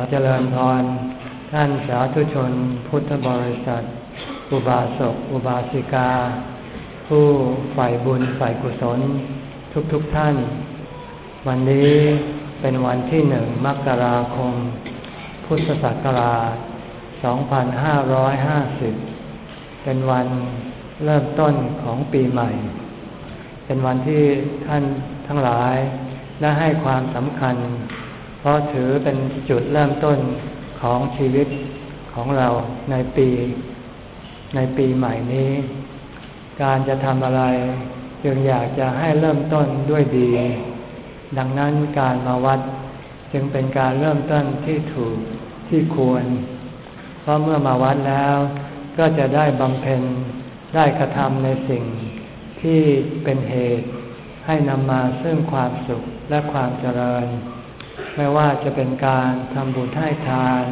อเจริญพร ท่านสาธุชนพุทธบริษัท อุบาสก อุบาสิกา ผู้ฝ่ายบุญฝ่ายกุศล ทุกๆทท่าน วันนี้เป็นวันที่หนึ่งมกราคม พุทธศักราช 2550 เป็นวันเริ่มต้นของปีใหม่ เป็นวันที่ท่านทั้งหลายได้ให้ความสำคัญ ราะถือเป็นจุดเริ่มต้นของชีวิตของเราในปี ในปีใหม่นี้ การจะทำอะไรจึงอยากจะให้เริ่มต้นด้วยดี ดังนั้นการมาวัดจึงเป็นการเริ่มต้นที่ถูกที่ควร เพราะเมื่อมาวัดแล้ว ก็จะได้บำเพ็ญได้กระทำในสิ่งที่เป็นเหตุให้นำมาซึ่งความสุขและความเจริญ ไม่ว่าจะเป็นการทำบุญให้ทาน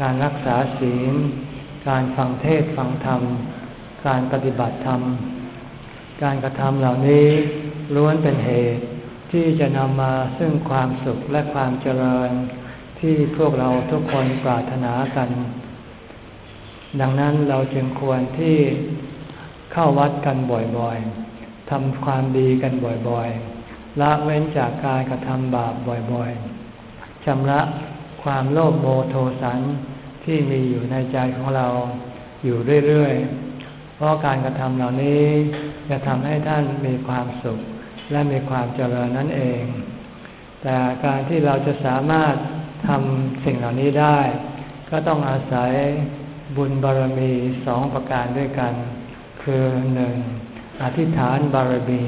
การรักษาศีล การฟังเทศฟังธรรม การปฏิบัติธรรม การกระทำเหล่านี้ล้วนเป็นเหตุที่จะนำมาซึ่งความสุขและความเจริญที่พวกเราทุกคนปรารถนากัน ดังนั้นเราจึงควรที่เข้าวัดกันบ่อยๆทำความดีกันบ่อยๆ ละเว้นจากการกระทำบาปบ่อยๆชำระความโลภโมโทสันที่มีอยู่ในใจของเราอยู่เรื่อยๆ เพราะการกระทำเหล่านี้จะทำให้ท่านมีความสุขและมีความเจริญนั่นเอง แต่การที่เราจะสามารถทำสิ่งเหล่านี้ได้ ก็ต้องอาศัยบุญบารมีสองประการด้วยกัน คือหนึ่งอธิษฐานบารมี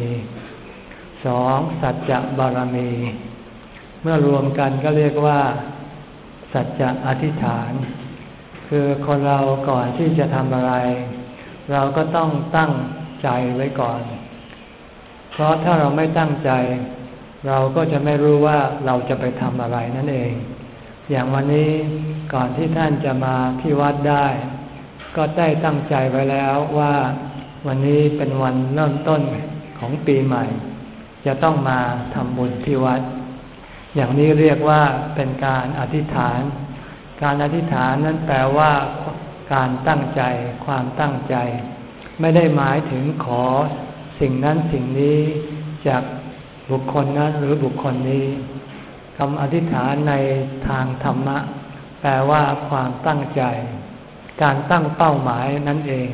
สองสัจจะบารมี เมื่อรวมกันก็เรียกว่า สัจจะอธิษฐาน คือคนเราก่อนที่จะทำอะไร เราก็ต้องตั้งใจไว้ก่อน เพราะถ้าเราไม่ตั้งใจ เราก็จะไม่รู้ว่าเราจะไปทำอะไรนั่นเอง อย่างวันนี้ก่อนที่ท่านจะมาที่วัดได้ ก็ได้ตั้งใจไว้แล้วว่า วันนี้เป็นวันเริ่มต้นของปีใหม่ จะต้องมาทำบุญที่วัด อย่างนี้เรียกว่าเป็นการอธิษฐาน การอธิษฐานนั้นแปลว่าการตั้งใจ ความตั้งใจ ไม่ได้หมายถึงขอสิ่งนั้นสิ่งนี้จากบุคคลนั้นหรือบุคคลนี้คำอธิษฐานในทางธรรมะ แปลว่าความตั้งใจ การตั้งเป้าหมายนั่นเอง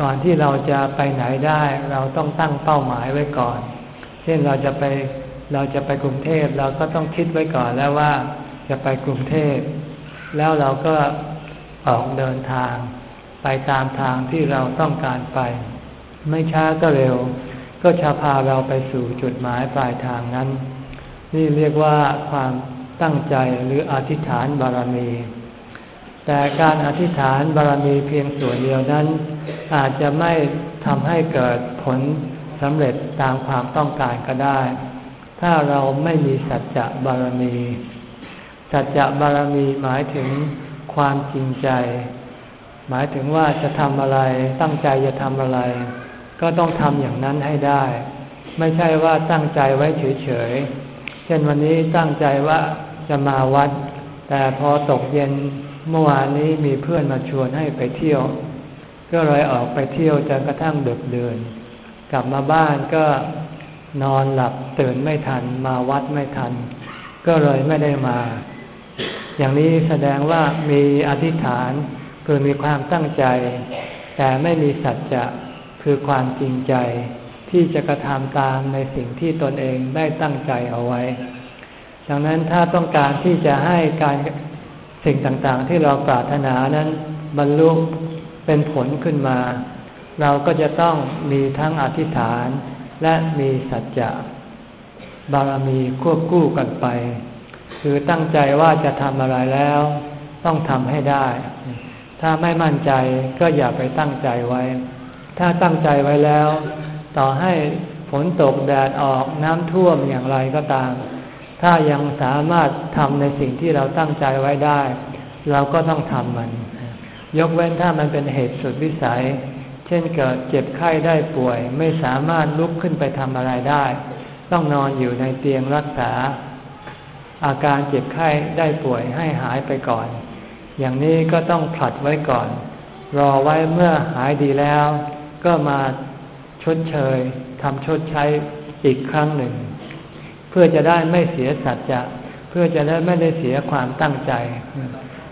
ก่อนที่เราจะไปไหนได้ เราต้องตั้งเป้าหมายไว้ก่อน ช่นเราจะไปเราจะไปกรุงเทพเราก็ต้องคิดไว้ก่อนแล้วว่าจะไปกรุงเทพแล้วเราก็ออกเดินทาง ไปตามทางที่เราต้องการไป ไม่ช้าก็เร็ว ก็จะพาเราไปสู่จุดหมายปลายทางนั้น นี่เรียกว่าความตั้งใจหรืออธิษฐานบารมี แต่การอธิษฐานบารมีเพียงส่วนเดียวนั้น อาจจะไม่ทำให้เกิดผล สำเร็จตามความต้องการก็ได้ ถ้าเราไม่มีสัจจะบารมี สัจจะบารมีหมายถึงความจริงใจ หมายถึงว่าจะทำอะไรตั้งใจจะทำอะไร ก็ต้องทำอย่างนั้นให้ได้ ไม่ใช่ว่าตั้งใจไว้เฉยๆ เช่นวันนี้ตั้งใจว่าจะมาวัด แต่พอตกเย็นเมื่อวานนี้มีเพื่อนมาชวนให้ไปเที่ยว ก็เลยออกไปเที่ยวจนกระทั่งเดือดเดิน กลับมาบ้านก็นอนหลับตื่นไม่ทัน มาวัดไม่ทัน ก็เลยไม่ได้มา อย่างนี้แสดงว่ามีอธิษฐานคือมีความตั้งใจ แต่ไม่มีสัจจะคือความจริงใจ ที่จะกระทำตามในสิ่งที่ตนเองได้ตั้งใจเอาไว้ ดังนั้นถ้าต้องการที่จะให้การสิ่งต่างๆ ที่เราปรารถนานั้นบรรลุเป็นผลขึ้นมา เราก็จะต้องมีทั้งอธิษฐานและมีสัจจะบารมีควบคู่กันไป คือตั้งใจว่าจะทำอะไรแล้ว ต้องทำให้ได้ ถ้าไม่มั่นใจก็อย่าไปตั้งใจไว้ ถ้าตั้งใจไว้แล้ว ต่อให้ฝนตกแดดออกน้ำท่วมอย่างไรก็ตาม ถ้ายังสามารถทำในสิ่งที่เราตั้งใจไว้ได้ เราก็ต้องทำมัน ยกเว้นถ้ามันเป็นเหตุสุดวิสัย เช่นเกิดเจ็บไข้ได้ป่วย ไม่สามารถลุกขึ้นไปทำอะไรได้ ต้องนอนอยู่ในเตียงรักษา อาการเจ็บไข้ได้ป่วยให้หายไปก่อน อย่างนี้ก็ต้องผลัดไว้ก่อน รอไว้เมื่อหายดีแล้ว ก็มาชดเชยทำชดใช้อีกครั้งหนึ่ง เพื่อจะได้ไม่เสียสัจจะเพื่อจะได้ไม่ได้เสียความตั้งใจ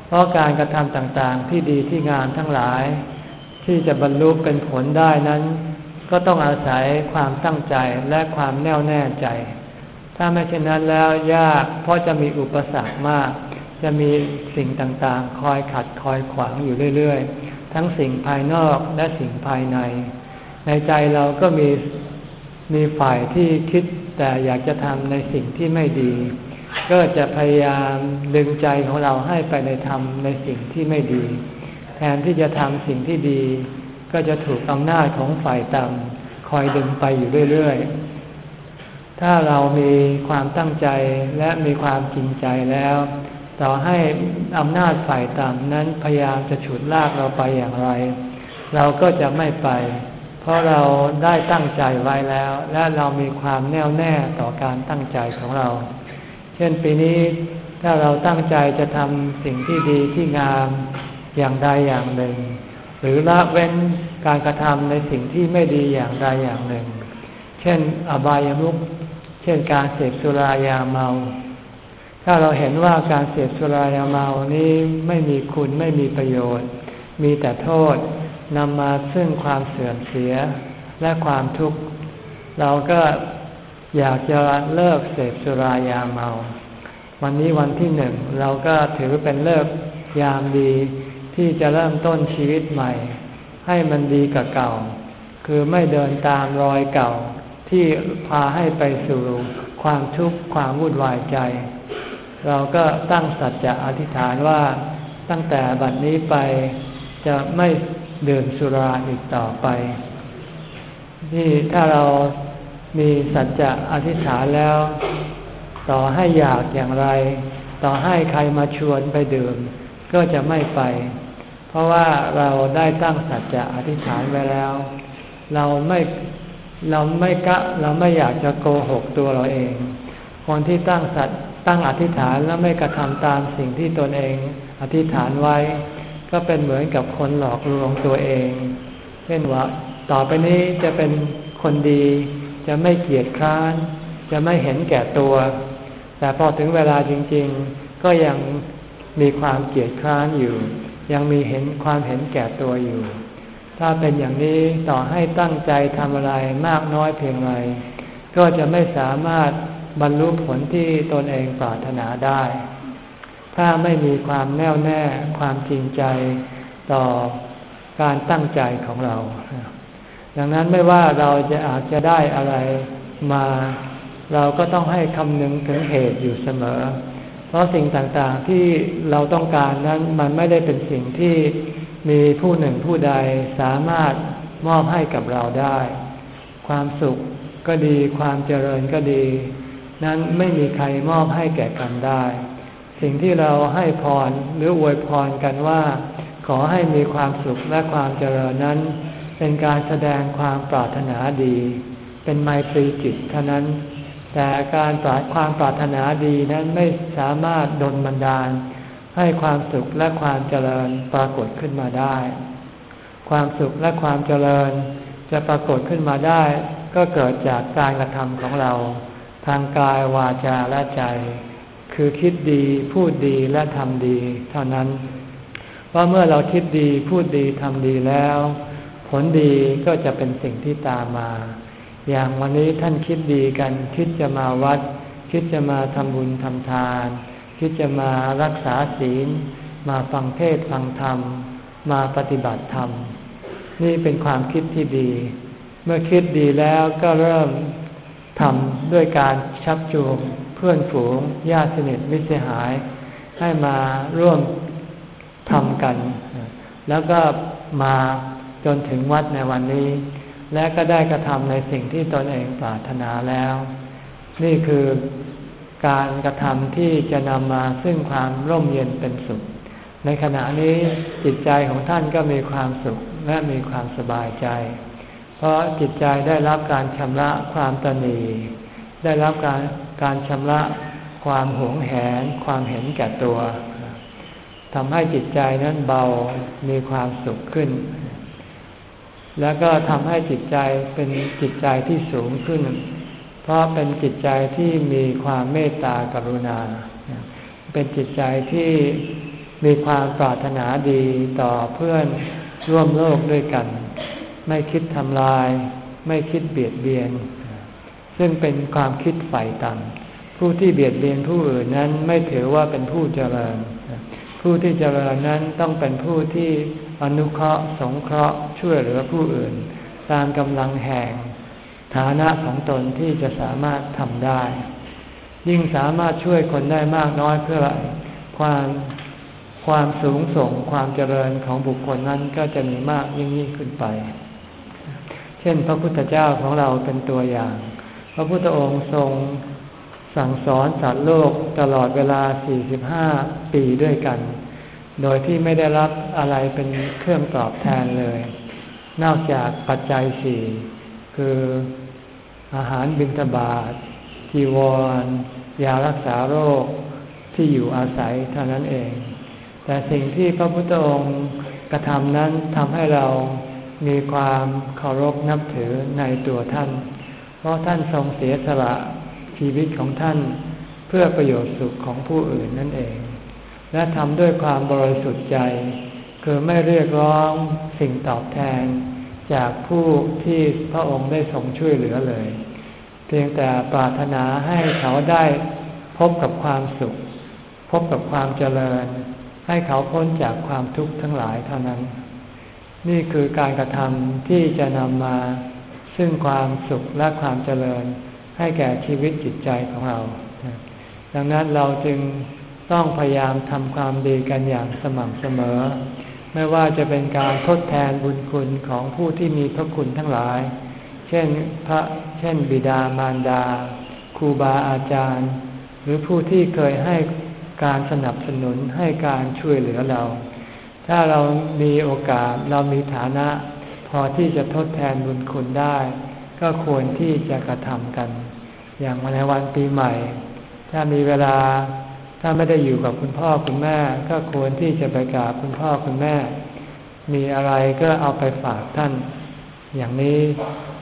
เพราะการกระทำต่างๆที่ดีที่งามทั้งหลาย ที่จะบรรลุเป็นผลได้นั้น ก็ต้องอาศัยความตั้งใจและความแน่วแน่ใจ ถ้าไม่เช่นนั้นแล้วยากเพราะจะมีอุปสรรคมาก จะมีสิ่งต่างๆ คอยขัดคอยขวางอยู่เรื่อยๆ ทั้งสิ่งภายนอกและสิ่งภายใน ในใจเราก็มีมีฝ่ายที่คิดแต่อยากจะทำในสิ่งที่ไม่ดี ก็จะพยายามดึงใจของเราให้ไปในทำในสิ่งที่ไม่ดี แทนที่จะทำสิ่งที่ดี ก็จะถูกอำนาจของฝ่ายต่ำคอยดึงไปอยู่เรื่อยๆ ถ้าเรามีความตั้งใจและมีความจริงใจแล้ว ต่อให้อำนาจฝ่ายต่ำนั้นพยายามจะฉุดลากเราไปอย่างไร เราก็จะไม่ไป เพราะเราได้ตั้งใจไว้แล้ว และเรามีความแน่วแน่ต่อการตั้งใจของเรา เช่นปีนี้ถ้าเราตั้งใจจะทำสิ่งที่ดีที่งาม อย่างใดอย่างหนึ่ง หรือละเว้นการกระทำในสิ่งที่ไม่ดีอย่างใดอย่างหนึ่ง เช่น อบายมุขเช่นการเสพสุรายาเมา ถ้าเราเห็นว่าการเสพสุรายาเมานี้ไม่มีคุณไม่มีประโยชน์ มีแต่โทษนำมาซึ่งความเสื่อมเสียและความทุกข์ เราก็อยากจะเลิกเสพสุรายาเมา วันนี้วันที่หนึ่งเราก็ถือเป็นเลิกยามดี ที่จะเริ่มต้นชีวิตใหม่ ให้มันดีกับเก่า คือไม่เดินตามรอยเก่า ที่พาให้ไปสู่ความทุกข์ความวุ่นวายใจ เราก็ตั้งสัจจะอธิษฐานว่าตั้งแต่บัดนี้ไปจะไม่ดื่มสุราอีกต่อไป ที่ถ้าเรามีสัจจะอธิษฐานแล้ว ต่อให้อยากอย่างไร ต่อให้ใครมาชวนไปดื่ม ก็จะไม่ไป ราะว่าเราได้ตั้งสัจจะอธิษฐานไว้แล้ว เราไม่เราไม่กะเราไม่อยากจะโกหกตัวเราเอง คนที่ตั้งสัตตั้งอธิษฐานแล้วไม่กระทำตามสิ่งที่ตนเองอธิษฐานไว้ ก็เป็นเหมือนกับคนหลอกลวงตัวเอง เช่นว่า ต่อไปนี้จะเป็นคนดี จะไม่เกียจคร้าน จะไม่เห็นแก่ตัว แต่พอถึงเวลาจริง ๆ ก็ยังมีความเกียจคร้านอยู่ ยังมีเห็นความเห็นแก่ตัวอยู่ ถ้าเป็นอย่างนี้ต่อให้ตั้งใจทำอะไรมากน้อยเพียงไรก็จะไม่สามารถบรรลุผลที่ตนเองปรารถนาได้ ถ้าไม่มีความแน่วแน่ความจริงใจต่อการตั้งใจของเรา ดังนั้นไม่ว่าเราจะอาจจะได้อะไรมา เราก็ต้องให้คำนึงถึงเหตุอยู่เสมอ ราะสิ่งต่างๆที่เราต้องการนั้นมันไม่ได้เป็นสิ่งที่มีผู้หนึ่งผู้ใดสามารถมอบให้กับเราได้ ความสุขก็ดีความเจริญก็ดี นั้นไม่มีใครมอบให้แก่กันได้ สิ่งที่เราให้พรหรืออวยพรกันว่า ขอให้มีความสุขและความเจริญนั้น เป็นการแสดงความปรารถนาดี เป็นไมตรีจิตเท่านั้น แต่การปราความปรารถนาดีนั้นไม่สามารถดลบันดาล ให้ความสุขและความเจริญปรากฏขึ้นมาได้ ความสุขและความเจริญจะปรากฏขึ้นมาได้ ก็เกิดจากการกระทำของเรา ทางกายวาจาและใจ คือคิดดีพูดดีและทำดี เท่านั้นว่าเมื่อเราคิดดีพูดดีทำดีแล้ว ผลดีก็จะเป็นสิ่งที่ตามมา อย่างวันนี้ท่านคิดดีกัน คิดจะมาวัด คิดจะมาทำบุญทำทาน คิดจะมารักษาศีล มาฟังเทศฟังธรรม มาปฏิบัติธรรม นี่เป็นความคิดที่ดี เมื่อคิดดีแล้วก็เริ่มทำด้วยการชักจูงเพื่อนฝูงญาติสนิทมิตรสหาย ให้มาร่วมทำกัน แล้วก็มาจนถึงวัดในวันนี้ และก็ได้กระทำในสิ่งที่ตนเองปรารถนาแล้ว นี่คือการกระทำที่จะนำมาซึ่งความร่มเย็นเป็นสุข ในขณะนี้จิตใจของท่านก็มีความสุขและมีความสบายใจ เพราะจิตใจได้รับการชำระความตนีได้รับการการชำระความหวงแหน ความเห็นแก่ตัวทำให้จิตใจนั้นเบามีความสุขขึ้น แล้วก็ทำให้จิตใจเป็นจิตใจที่สูงขึ้น เพราะเป็นจิตใจที่มีความเมตตากรุณา เป็นจิตใจที่มีความปรารถนาดีต่อเพื่อนร่วมโลกด้วยกัน ไม่คิดทำลาย ไม่คิดเบียดเบียน ซึ่งเป็นความคิดฝ่ายต่ำผู้ที่เบียดเบียนผู้อื่นนั้นไม่ถือว่าเป็นผู้เจริญ ผู้ที่เจริญนั้นต้องเป็นผู้ที่ อนุเคราะห์ สงเคราะห์ช่วยเหลือผู้อื่น ตามกำลังแห่ง ฐานะของตนที่จะสามารถทำได้ ยิ่งสามารถช่วยคนได้มากน้อยเพื่อความความสูงส่งความเจริญของบุคคลนั้นก็จะมีมากยิ่งยิ่งขึ้นไป เช่น พระพุทธเจ้าของเราเป็นตัวอย่าง พระพุทธองค์ทรงสั่งสอนสัตว์โลกตลอดเวลา 45 ปีด้วยกัน โดยที่ไม่ได้รับอะไรเป็นเครื่องตอบแทนเลย นอกจากปัจจัยสี่คืออาหารบิณฑบาตจีวร ยารักษาโรคที่อยู่อาศัยเท่านั้นเอง แต่สิ่งที่พระพุทธองค์กระทำนั้นทำให้เรามีความเคารพนับถือในตัวท่าน เพราะท่านทรงเสียสละชีวิตของท่าน เพื่อประโยชน์สุขของผู้อื่นนั่นเอง และทำด้วยความบริสุทธิ์ใจ คือไม่เรียกร้องสิ่งตอบแทน จากผู้ที่พระองค์ได้ทรงช่วยเหลือเลย เพียงแต่ปรารถนาให้เขาได้พบกับความสุข พบกับความเจริญ ให้เขาพ้นจากความทุกข์ทั้งหลายเท่านั้น นี่คือการกระทำที่จะนำมาซึ่งความสุขและความเจริญให้แก่ชีวิตจิตใจของเรา ดังนั้นเราจึง ต้องพยายามทำความดีกันอย่างสม่ำเสมอ ไม่ว่าจะเป็นการทดแทนบุญคุณของผู้ที่มีพระคุณทั้งหลาย เช่นพระเช่นบิดามารดาครูบาอาจารย์ หรือผู้ที่เคยให้การสนับสนุนให้การช่วยเหลือเรา ถ้าเรามีโอกาสเรามีฐานะ พอที่จะทดแทนบุญคุณได้ ก็ควรที่จะกระทำกัน อย่างในวันปีใหม่ ถ้ามีเวลา ถ้าไม่ได้อยู่กับคุณพ่อคุณแม่ ก็ควรที่จะไปกราบคุณพ่อคุณแม่ มีอะไรก็เอาไปฝากท่าน อย่างนี้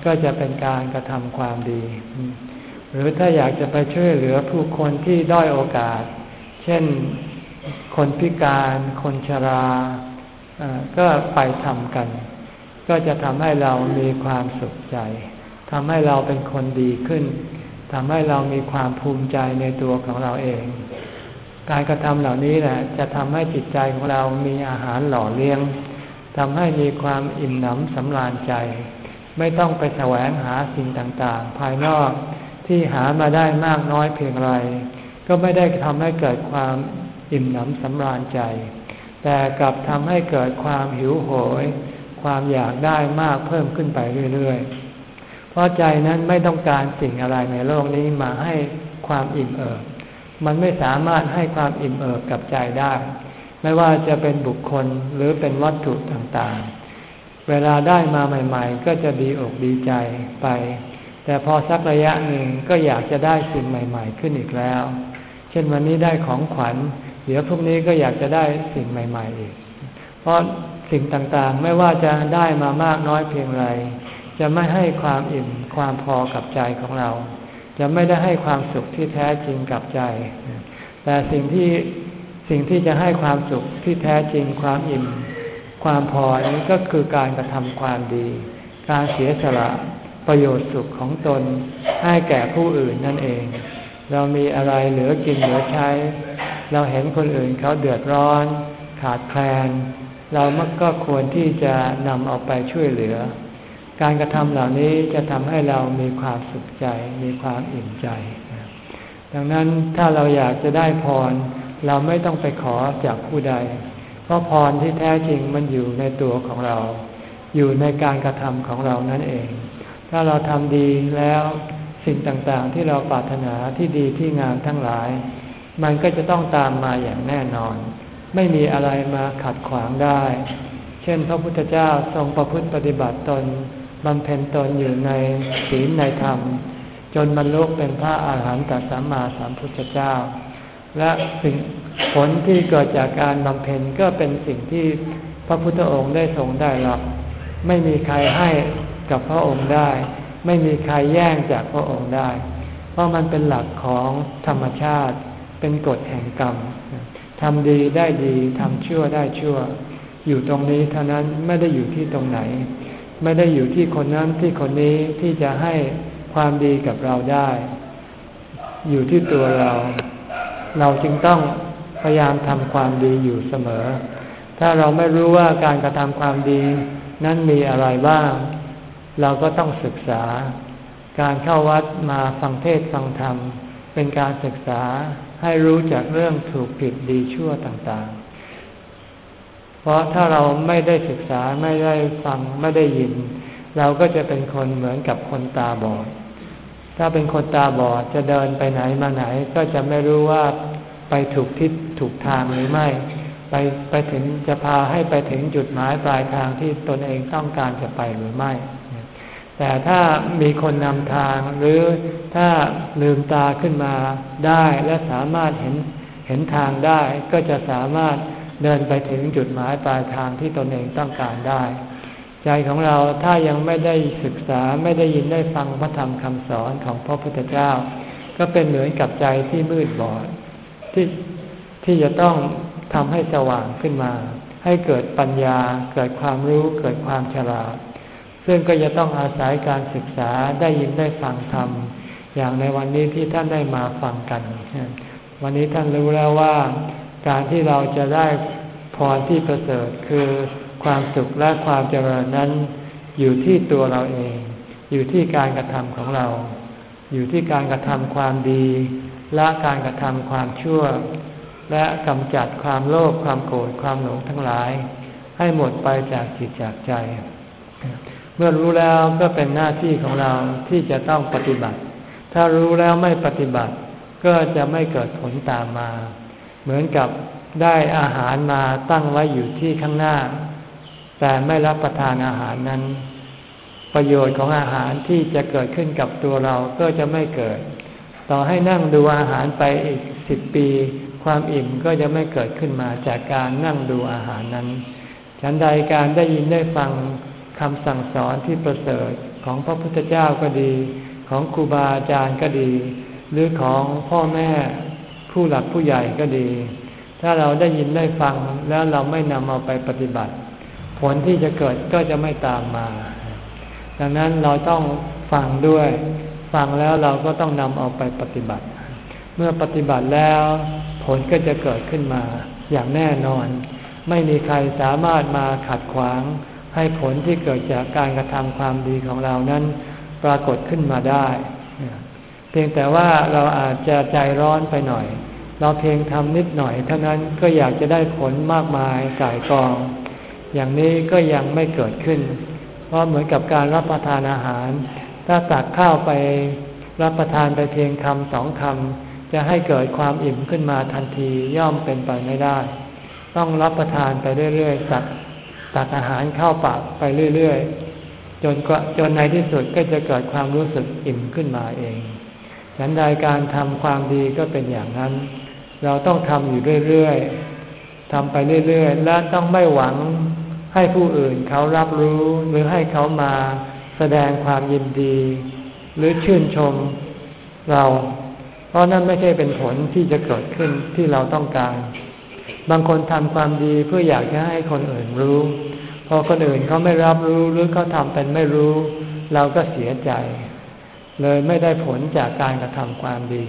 ก็จะเป็นการกระทำความดี หรือถ้าอยากจะไปช่วยเหลือผู้คนที่ด้อยโอกาส เช่นคนพิการ คนชราก็ไปทำกัน ก็จะทำให้เรามีความสุขใจทำให้เราเป็นคนดีขึ้นทำให้เรามีความภูมิใจในตัวของเราเอง การกระทำเหล่านี้แหละจะทำให้จิตใจของเรามีอาหารหล่อเลี้ยงทำให้มีความอิ่มหนำสำราญใจ ไม่ต้องไปแสวงหาสิ่งต่างๆ ภายนอกที่หามาได้มากน้อยเพียงไร ก็ไม่ได้ทำให้เกิดความอิ่มหนำสำราญใจ แต่กลับทำให้เกิดความหิวโหย ความอยากได้มากเพิ่มขึ้นไปเรื่อยๆ เพราะใจนั้นไม่ต้องการสิ่งอะไรในโลกนี้มาให้ความอิ่มเอิบ มันไม่สามารถให้ความอิ่มเอิบกับใจได้ ไม่ว่าจะเป็นบุคคลหรือเป็นวัตถุต่างๆ เวลาได้มาใหม่ ๆ ก็จะดีอกดีใจไป แต่พอสักระยะหนึ่งก็อยากจะได้สิ่งใหม่ ๆ ขึ้นอีกแล้ว เช่นวันนี้ได้ของขวัญ เดี๋ยวพรุ่งนี้ก็อยากจะได้สิ่งใหม่ ๆ อีก เพราะสิ่งต่างๆ ไม่ว่าจะได้มามากน้อยเพียงไร จะไม่ให้ความอิ่มความพอกับใจของเรา จะไม่ได้ให้ความสุขที่แท้จริงกับใจ แต่สิ่งที่สิ่งที่จะให้ความสุขที่แท้จริงความอิ่ม ความพอนี้ก็คือการกระทำความดี การเสียสละประโยชน์สุขของตนให้แก่ผู้อื่นนั่นเอง เรามีอะไรเหลือกินเหลือใช้ เราเห็นคนอื่นเขาเดือดร้อน ขาดแคลน เรามักก็ควรที่จะนำเอาไปช่วยเหลือ การกระทำเหล่านี้จะทำให้เรามีความสุขใจ มีความอิ่มใจ ดังนั้นถ้าเราอยากจะได้พร เราไม่ต้องไปขอจากผู้ใด เพราะพรที่แท้จริงมันอยู่ในตัวของเรา อยู่ในการกระทำของเรานั่นเอง ถ้าเราทำดีแล้วสิ่งต่างๆ ที่เราปรารถนาที่ดีที่งามทั้งหลาย มันก็จะต้องตามมาอย่างแน่นอน ไม่มีอะไรมาขัดขวางได้ เช่น พระพุทธเจ้าทรงประพฤติปฏิบัติตน บำเพ็ญตนอยู่ในศีลในธรรม จนบรรลุเป็นพระอาหารหันตสัมมาสัมพุทธเจ้า และสิ่งผลที่เกิดจากการบำเพ็ญก็เป็นสิ่งที่พระพุทธองค์ได้ทรงได้รับ ไม่มีใครให้กับพระองค์ได้ ไม่มีใครแย่งจากพระองค์ได้ เพราะมันเป็นหลักของธรรมชาติเป็นกฎแห่งกรรมทำดีได้ดีทำชั่วได้ชั่ว อยู่ตรงนี้เท่านั้นไม่ได้อยู่ที่ตรงไหน ไม่ได้อยู่ที่คนนั้นที่คนนี้ที่จะให้ความดีกับเราได้ อยู่ที่ตัวเรา เราจึงต้องพยายามทำความดีอยู่เสมอ ถ้าเราไม่รู้ว่าการกระทำความดีนั้นมีอะไรบ้าง เราก็ต้องศึกษา การเข้าวัดมาฟังเทศฟังธรรม เป็นการศึกษาให้รู้จักเรื่องถูกผิดดีชั่วต่างๆ เพราะถ้าเราไม่ได้ศึกษาไม่ได้ฟังไม่ได้ยิน เราก็จะเป็นคนเหมือนกับคนตาบอด ถ้าเป็นคนตาบอดจะเดินไปไหนมาไหน ก็จะไม่รู้ว่าไปถูกทิศถูกทางหรือไม่ ไปไปถึงจะพาให้ไปถึงจุดหมายปลายทางที่ตนเองต้องการจะไปหรือไม่ แต่ถ้ามีคนนำทางหรือถ้าลืมตาขึ้นมาได้และสามารถเห็นเห็นทางได้ก็จะสามารถ เดินไปถึงจุดหมายปลายทางที่ตนเองต้องการได้ ใจของเราถ้ายังไม่ได้ศึกษาไม่ได้ยินได้ฟังพระธรรมคำสอนของพระพุทธเจ้า ก็เป็นเหมือนกับใจที่มืดบอดที่ที่จะต้องทำให้สว่างขึ้นมา ให้เกิดปัญญา เกิดความรู้เกิดความฉลาด ซึ่งก็จะต้องอาศัยการศึกษาได้ยินได้ฟังธรรมอย่างในวันนี้ที่ท่านได้มาฟังกัน วันนี้ท่านรู้แล้วว่า การที่เราจะได้พรที่ประเสริฐคือความสุขและความเจริญนั้น อยู่ที่ตัวเราเอง อยู่ที่การกระทำของเรา อยู่ที่การกระทำความดี ละการกระทำความชั่ว และกำจัดความโลภความโกรธความหลงทั้งหลาย ให้หมดไปจากจิตจากใจ เมื่อรู้แล้วก็เป็นหน้าที่ของเราที่จะต้องปฏิบัติ ถ้ารู้แล้วไม่ปฏิบัติก็จะไม่เกิดผลตามมา เหมือนกับได้อาหารมาตั้งไว้อยู่ที่ข้างหน้า แต่ไม่รับประทานอาหารนั้น ประโยชน์ของอาหารที่จะเกิดขึ้นกับตัวเราก็จะไม่เกิด ต่อให้นั่งดูอาหารไปอีกสิบปี ความอิ่มก็จะไม่เกิดขึ้นมาจากการนั่งดูอาหารนั้น ฉันใดการได้ยินได้ฟังคำสั่งสอนที่ประเสริฐของพระพุทธเจ้าก็ดี ของครูบาอาจารย์ก็ดี หรือของพ่อแม่ ผู้หลักผู้ใหญ่ก็ดี ถ้าเราได้ยินได้ฟังแล้วเราไม่นำเอาไปปฏิบัติ ผลที่จะเกิดก็จะไม่ตามมา ดังนั้นเราต้องฟังด้วย ฟังแล้วเราก็ต้องนำเอาไปปฏิบัติ เมื่อปฏิบัติแล้ว ผลก็จะเกิดขึ้นมา อย่างแน่นอน ไม่มีใครสามารถมาขัดขวาง ให้ผลที่เกิดจากการกระทำความดีของเรานั้น ปรากฏขึ้นมาได้ เพียงแต่ว่าเราอาจจะใจร้อนไปหน่อย เราเพียงทำนิดหน่อยเท่านั้นก็อยากจะได้ผลมากมายกายกอง อย่างนี้ก็ยังไม่เกิดขึ้น เพราะเหมือนกับการรับประทานอาหาร ถ้าตักข้าวไปรับประทานไปเพียงคำสองคำจะให้เกิดความอิ่มขึ้นมาทันทีย่อมเป็นไปไม่ได้ ต้องรับประทานไปเรื่อยๆตักตักอาหารเข้าปากไปเรื่อยๆจนจนในที่สุดก็จะเกิดความรู้สึกอิ่มขึ้นมาเอง ฉันใดการทำความดีก็เป็นอย่างนั้น เราต้องทำอยู่เรื่อยๆทำไปเรื่อยๆ และต้องไม่หวังให้ผู้อื่นเขารับรู้หรือให้เขามาแสดงความยินดี หรือชื่นชมเรา เพราะนั่นไม่ใช่เป็นผลที่จะเกิดขึ้นที่เราต้องการ บางคนทำความดีเพื่ออยากจะให้คนอื่นรู้ พอคนอื่นเขาไม่รับรู้หรือเขาทำเป็นไม่รู้ เราก็เสียใจ เลยไม่ได้ผลจากการกระทำความดี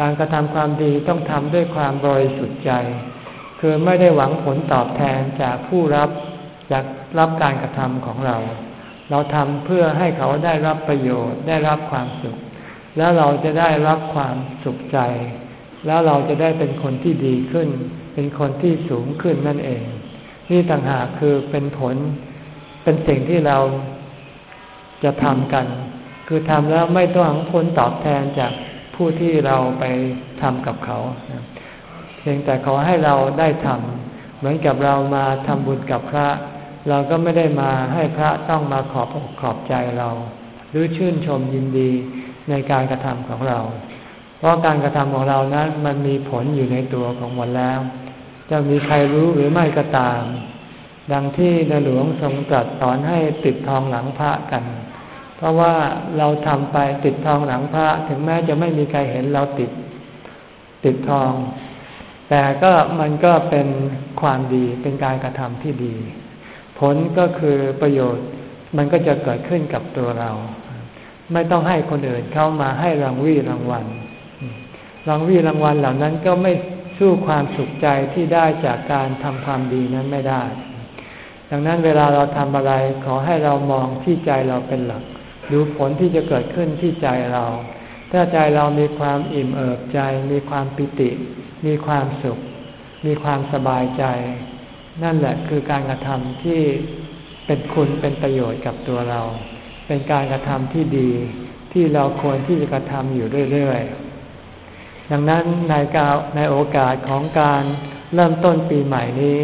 การกระทำความดีต้องทำด้วยความบริสุทธิ์ใจ คือไม่ได้หวังผลตอบแทนจากผู้รับจากรับการกระทำของเรา เราทำเพื่อให้เขาได้รับประโยชน์ได้รับความสุข แล้วเราจะได้รับความสุขใจ แล้วเราจะได้เป็นคนที่ดีขึ้น เป็นคนที่สูงขึ้นนั่นเอง นี่ต่างหากคือเป็นผลเป็นสิ่งที่เราจะทำกัน คือทำแล้วไม่ต้องผลตอบแทนจากผู้ที่เราไปทำกับเขา เพียงแต่เขอให้เราได้ทำเหมือนกับเรามาทำบุญกับพระ เราก็ไม่ได้มาให้พระต้องมาขอบอกขอบใจเรา หรือชื่นชมยินดีในการกระทำของเรา เพราะการกระทำของเรานั้นมันมีผลอยู่ในตัวของมันแล้ว จะมีใครรู้หรือไม่ก็ตาม ดังที่ในหลวงทรงตรัสสอนให้ติดทองหลังพระกัน เพราะว่าเราทำไปติดทองหลังพระ ถึงแม้จะไม่มีใครเห็นเราติดติดทอง แต่ก็มันก็เป็นความดีเป็นการกระทำที่ดี ผลก็คือประโยชน์มันก็จะเกิดขึ้นกับตัวเรา ไม่ต้องให้คนอื่นเข้ามาให้รางวีรางวัลรางวีรางวัลเหล่านั้นก็ไม่สู้ความสุขใจที่ได้จากการทำความดีนั้นไม่ได้ ดังนั้นเวลาเราทำอะไรขอให้เรามองที่ใจเราเป็นหลัก ดูผลที่จะเกิดขึ้นที่ใจเรา ถ้าใจเรามีความอิ่มเอิบใจ มีความปิติ มีความสุข มีความสบายใจ นั่นแหละคือการกระทำที่เป็นคุณเป็นประโยชน์กับตัวเรา เป็นการกระทำที่ดีที่เราควรที่จะกระทำอยู่เรื่อยๆ ดังนั้นในกาในโอกาสของการเริ่มต้นปีใหม่นี้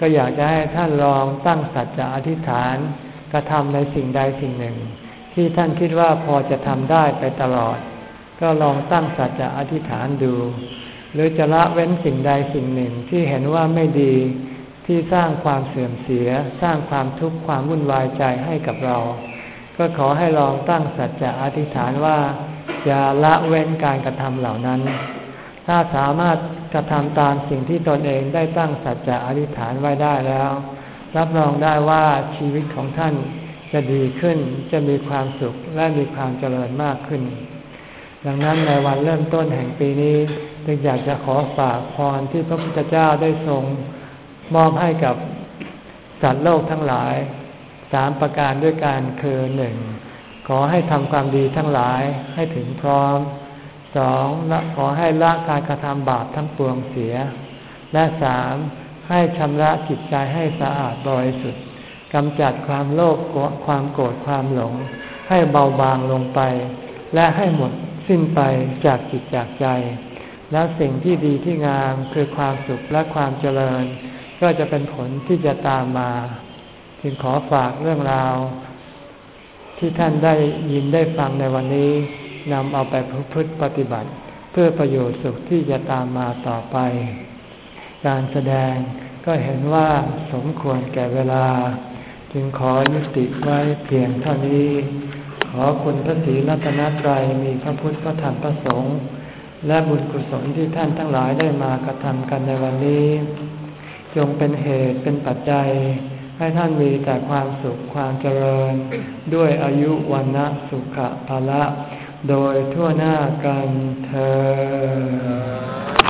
ก็อยากจะให้ท่านลองตั้งสัจจะอธิษฐานกระทำในสิ่งใดสิ่งหนึ่ง ที่ท่านคิดว่าพอจะทำได้ไปตลอด ก็ลองตั้งสัจจะอธิษฐานดู หรือจะละเว้นสิ่งใดสิ่งหนึ่งที่เห็นว่าไม่ดีที่สร้างความเสื่อมเสีย สร้างความทุกข์ความวุ่นวายใจให้กับเรา ก็ขอให้ลองตั้งสัจจะอธิษฐานว่าอย่าละเว้นการกระทำเหล่านั้น ถ้าสามารถกระทำตามสิ่งที่ตนเองได้ตั้งสัจจะอธิษฐานไว้ได้แล้ว รับรองได้ว่าชีวิตของท่าน จะดีขึ้นจะมีความสุขและมีความเจริญมากขึ้น ดังนั้นในวันเริ่มต้นแห่งปีนี้จึงอยากจะขอฝากพรที่พระพุทธเจ้าได้ทรงมอบให้กับสัตว์โลกทั้งหลายสามประการด้วยการคือหนึ่งขอให้ทำความดีทั้งหลายให้ถึงพร้อมสองขอให้ละการกระทำบาปทั้งปวงเสีย และสามให้ชำระจิตใจให้สะอาดบริสุทธิ์ กำจัดความโลภความโกรธความหลง ให้เบาบางลงไป และให้หมดสิ้นไปจากจิตจากใจ แล้วสิ่งที่ดีที่งามคือความสุขและความเจริญ ก็จะเป็นผลที่จะตามมา จึงขอฝากเรื่องราว ที่ท่านได้ยินได้ฟังในวันนี้นำเอาไปพฤติปฏิบัติ เพื่อประโยชน์สุขที่จะตามมาต่อไป การแสดงก็เห็นว่าสมควรแก่เวลา จึงขอยุติไว้เพียงเท่านี้ ขอคุณพระศรีรัตนตรัยมีพระพุทธพระธรรมพระสงฆ์และบุญกุศลที่ท่านทั้งหลายได้มากระทำกันในวันนี้ จงเป็นเหตุเป็นปัจจัย ให้ท่านมีแต่ความสุขความเจริญ ด้วยอายุวันนะสุขภาละ โดยทั่วหน้ากันเธอ